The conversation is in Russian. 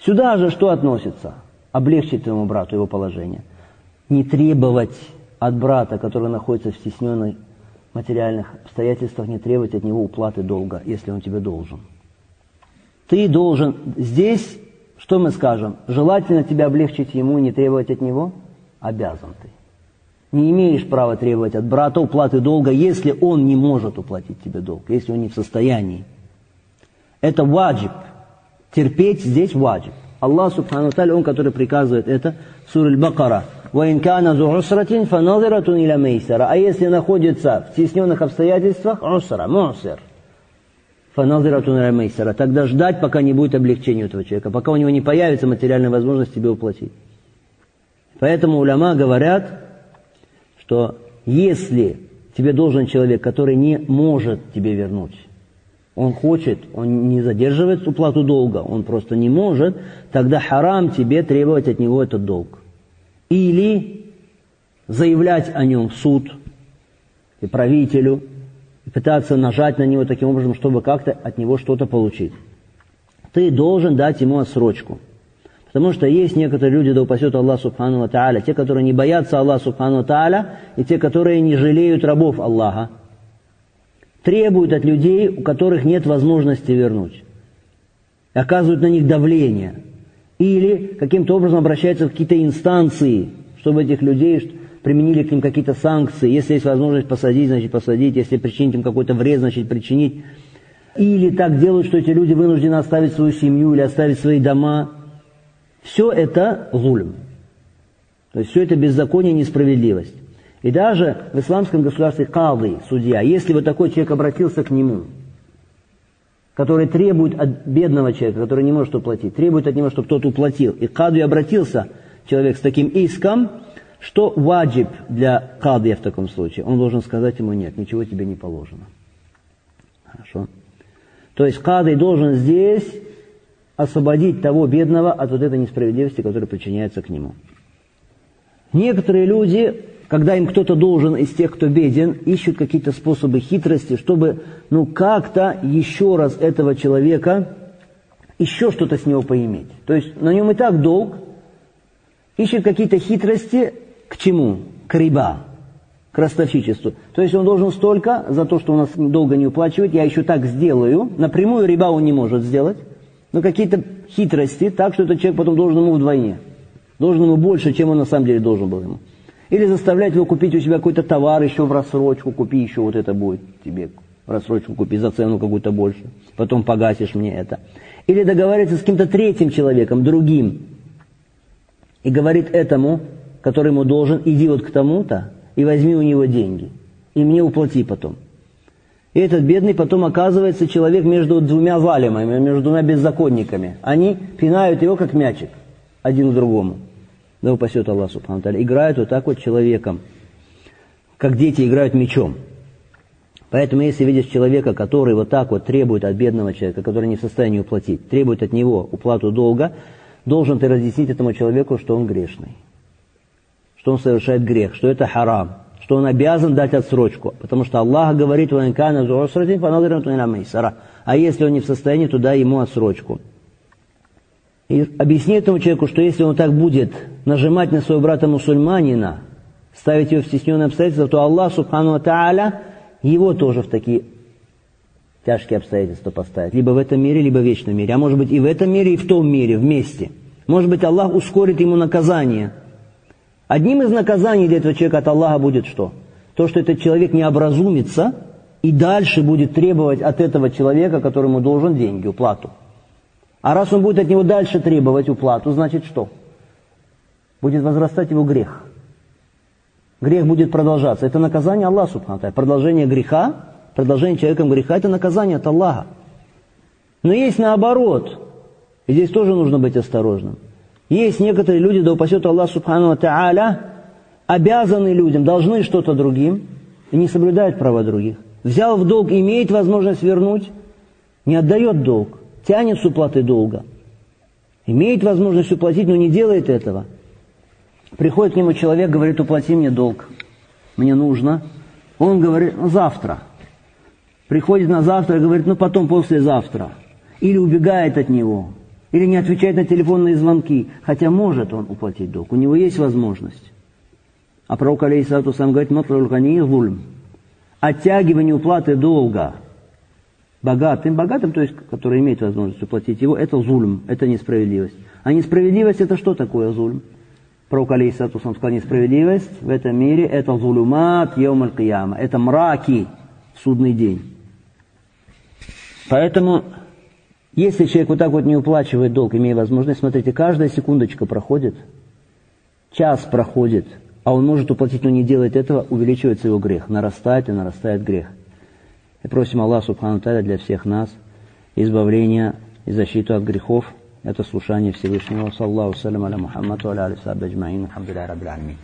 Сюда же что относится? Облегчить твоему брату его положение. Не требовать от брата, который находится в стесненных материальных обстоятельствах, не требовать от него уплаты долга, если он тебе должен. Ты должен здесь, что мы скажем, желательно тебя облегчить ему, не требовать от него, обязан ты. Не имеешь права требовать от брата уплаты долга, если он не может уплатить тебе долг, если он не в состоянии. Это ваджиб терпеть здесь ваджиб. Аллах Субхану Таль, Он, который приказывает это, сур Аль-Бакара. «Ваинкана зу усратин фаназиратун иля мейсара». А если находится в стесненных обстоятельствах, усра, мусер. Фаназиратун иля мейсера. Тогда ждать, пока не будет облегчения у этого человека, пока у него не появится материальная возможность тебе уплатить. Поэтому уляма говорят, что если тебе должен человек, который не может тебе вернуть, он хочет, он не задерживает уплату долга, он просто не может, тогда харам тебе требовать от него этот долг. Или заявлять о нем в суд и правителю, и пытаться нажать на него таким образом, чтобы как-то от него что-то получить. Ты должен дать ему отсрочку. Потому что есть некоторые люди, да упасет Аллах Субхану Тааля, те, которые не боятся Аллаха Субхану Тааля, и те, которые не жалеют рабов Аллаха требуют от людей, у которых нет возможности вернуть. Оказывают на них давление. Или каким-то образом обращаются в какие-то инстанции, чтобы этих людей применили к ним какие-то санкции. Если есть возможность посадить, значит посадить. Если причинить им какой-то вред, значит причинить. Или так делают, что эти люди вынуждены оставить свою семью или оставить свои дома. Все это зульм. То есть все это беззаконие несправедливость. И даже в исламском государстве кады, судья, если вот такой человек обратился к нему, который требует от бедного человека, который не может уплатить, требует от него, чтобы тот уплатил, и каду обратился человек с таким иском, что ваджиб для кады в таком случае? Он должен сказать ему, нет, ничего тебе не положено. Хорошо. То есть кады должен здесь освободить того бедного от вот этой несправедливости, которая причиняется к нему. Некоторые люди когда им кто-то должен из тех, кто беден, ищут какие-то способы хитрости, чтобы, ну, как-то еще раз этого человека, еще что-то с него поиметь. То есть на нем и так долг, ищет какие-то хитрости к чему? К риба, к ростовщичеству. То есть он должен столько за то, что у нас долго не уплачивает, я еще так сделаю. Напрямую риба он не может сделать, но какие-то хитрости, так что этот человек потом должен ему вдвойне. Должен ему больше, чем он на самом деле должен был ему. Или заставлять его купить у себя какой-то товар еще в рассрочку, купи еще вот это будет тебе в рассрочку купи за цену какую-то больше, потом погасишь мне это. Или договариваться с каким-то третьим человеком, другим, и говорит этому, который ему должен, иди вот к тому-то и возьми у него деньги, и мне уплати потом. И этот бедный потом оказывается человек между двумя валимами, между двумя беззаконниками. Они пинают его как мячик, один к другому да упасет Аллах Субхану Таля, играют вот так вот человеком, как дети играют мечом. Поэтому если видишь человека, который вот так вот требует от бедного человека, который не в состоянии уплатить, требует от него уплату долга, должен ты разъяснить этому человеку, что он грешный, что он совершает грех, что это харам, что он обязан дать отсрочку, потому что Аллах говорит, а если он не в состоянии, то дай ему отсрочку. И объясни этому человеку, что если он так будет нажимать на своего брата-мусульманина, ставить его в стесненные обстоятельства, то Аллах, Субхану Тааля, его тоже в такие тяжкие обстоятельства поставит. Либо в этом мире, либо в вечном мире. А может быть и в этом мире, и в том мире, вместе. Может быть Аллах ускорит ему наказание. Одним из наказаний для этого человека от Аллаха будет что? То, что этот человек не образумится и дальше будет требовать от этого человека, которому должен деньги, уплату. А раз он будет от него дальше требовать уплату, значит что? Будет возрастать его грех. Грех будет продолжаться. Это наказание Аллаха, субхану Продолжение греха, продолжение человеком греха, это наказание от Аллаха. Но есть наоборот. И здесь тоже нужно быть осторожным. Есть некоторые люди, да упасет Аллах Субхану Тааля, обязаны людям, должны что-то другим, и не соблюдают права других. Взял в долг, имеет возможность вернуть, не отдает долг тянет с уплаты долга, имеет возможность уплатить, но не делает этого. Приходит к нему человек, говорит, уплати мне долг, мне нужно. Он говорит, ну завтра. Приходит на завтра и говорит, ну потом послезавтра. Или убегает от него. Или не отвечает на телефонные звонки, хотя может он уплатить долг, у него есть возможность. А пророк Алейсату сам говорит, гульм. Оттягивание уплаты долга богатым, богатым, то есть, который имеет возможность уплатить его, это зульм, это несправедливость. А несправедливость это что такое зульм? Пророк сам сказал, несправедливость в этом мире это зулюмат йом аль это мраки судный день. Поэтому если человек вот так вот не уплачивает долг, имея возможность, смотрите, каждая секундочка проходит, час проходит, а он может уплатить, но не делает этого, увеличивается его грех, нарастает и нарастает грех. И просим Аллах Субхану Таля для всех нас избавления и защиту от грехов. Это слушание Всевышнего. Саллаху салям аля Мухаммаду аля алисаб аджмаин. Алхамдулillah рабbil